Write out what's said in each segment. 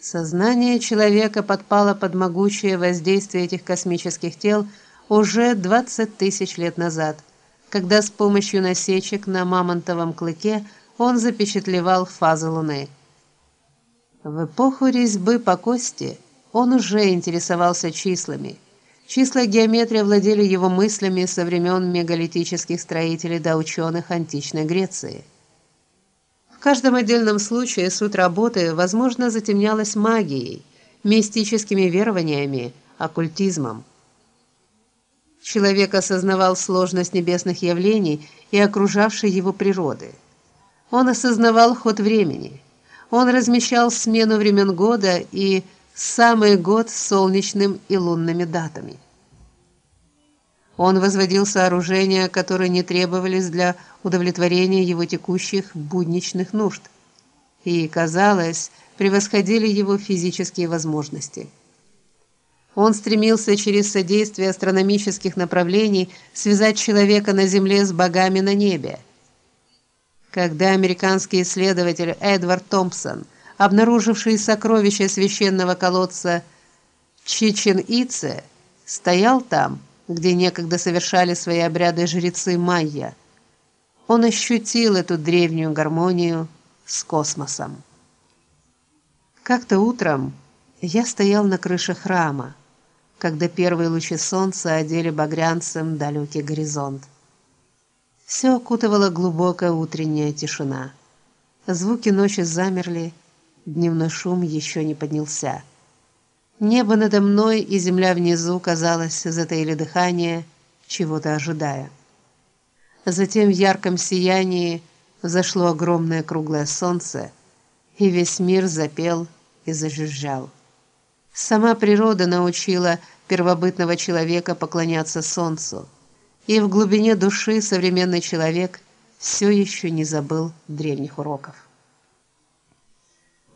Сознание человека подпало под могучее воздействие этих космических тел уже 20 тысяч лет назад, когда с помощью насечек на мамонтовом клыке он запечатлевал фазы Луны. В эпоху резьбы по кости он уже интересовался числами. Числа геометрии владели его мыслями со времен мегалитических строителей до ученых античной Греции. В каждом отдельном случае суть работы, возможно, затемнялась магией, мистическими верованиями, оккультизмом. Человек осознавал сложность небесных явлений и окружавшей его природы. Он осознавал ход времени. Он размещал смену времен года и самый год с солнечным и лунными датами. Он возводил сооружения, которые не требовались для удовлетворения его текущих будничных нужд и, казалось, превосходили его физические возможности. Он стремился через содействие астрономических направлений связать человека на земле с богами на небе. Когда американский исследователь Эдвард Томпсон, обнаруживший сокровища священного колодца Чичен-Ице, стоял там, где некогда совершали свои обряды жрецы майя. Он ощутил эту древнюю гармонию с космосом. Как-то утром я стоял на крыше храма, когда первые лучи солнца одели багрянцем далекий горизонт. Все окутывала глубокая утренняя тишина. Звуки ночи замерли, дневной шум еще не поднялся. Небо надо мной и земля внизу, казалось, затаили дыхание, чего-то ожидая. Затем в ярком сиянии взошло огромное круглое солнце, и весь мир запел и зажужжал. Сама природа научила первобытного человека поклоняться солнцу, и в глубине души современный человек все еще не забыл древних уроков.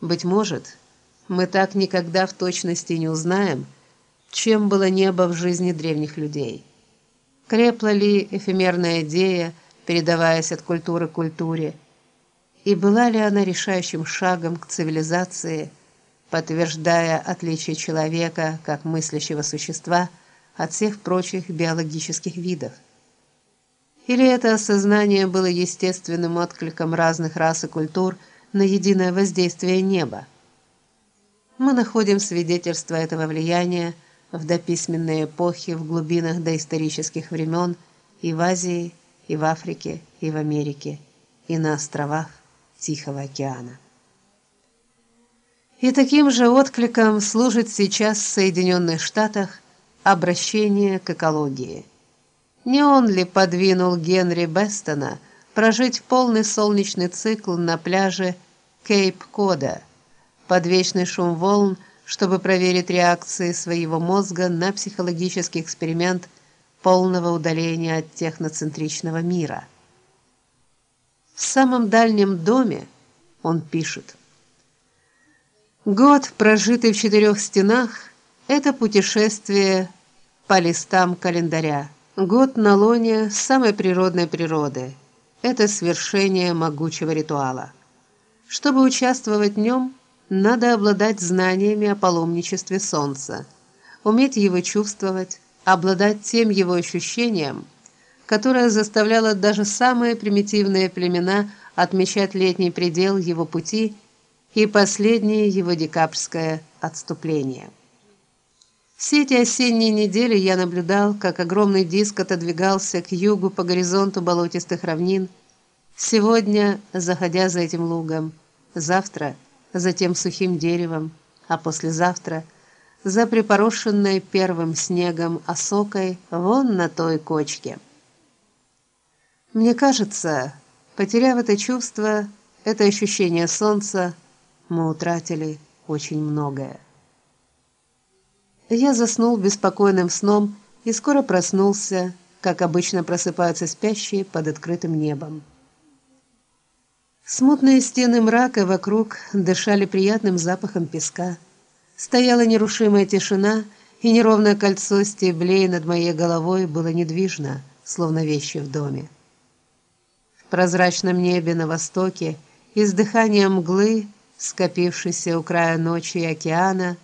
Быть может, мы так никогда в точности не узнаем, чем было небо в жизни древних людей. Крепла ли эфемерная идея, передаваясь от культуры к культуре, и была ли она решающим шагом к цивилизации, подтверждая отличие человека как мыслящего существа от всех прочих биологических видов? Или это осознание было естественным откликом разных рас и культур на единое воздействие неба? Мы находим свидетельства этого влияния в дописьменной эпохе в глубинах доисторических времен и в Азии, и в Африке, и в Америке, и на островах Тихого океана. И таким же откликом служит сейчас в Соединенных Штатах обращение к экологии. Не он ли подвинул Генри Бестона прожить полный солнечный цикл на пляже Кейп-Кода? Под вечный шум волн, чтобы проверить реакции своего мозга на психологический эксперимент полного удаления от техноцентричного мира. В самом дальнем доме он пишет: Год, прожитый в четырех стенах это путешествие по листам календаря. Год на лоне самой природной природы. Это свершение могучего ритуала. Чтобы участвовать в нем, надо обладать знаниями о паломничестве солнца, уметь его чувствовать, обладать тем его ощущением, которое заставляло даже самые примитивные племена отмечать летний предел его пути и последнее его декабрьское отступление. Все эти осенние недели я наблюдал, как огромный диск отодвигался к югу по горизонту болотистых равнин. Сегодня, заходя за этим лугом, завтра за тем сухим деревом, а послезавтра за припорошенной первым снегом осокой вон на той кочке. Мне кажется, потеряв это чувство, это ощущение солнца, мы утратили очень многое. Я заснул беспокойным сном и скоро проснулся, как обычно просыпаются спящие под открытым небом. Смутные стены мрака вокруг дышали приятным запахом песка. Стояла нерушимая тишина, и неровное кольцо стеблей над моей головой было недвижно, словно вещи в доме. В прозрачном небе на востоке из дыхания мглы скопившийся у края ночи и океана,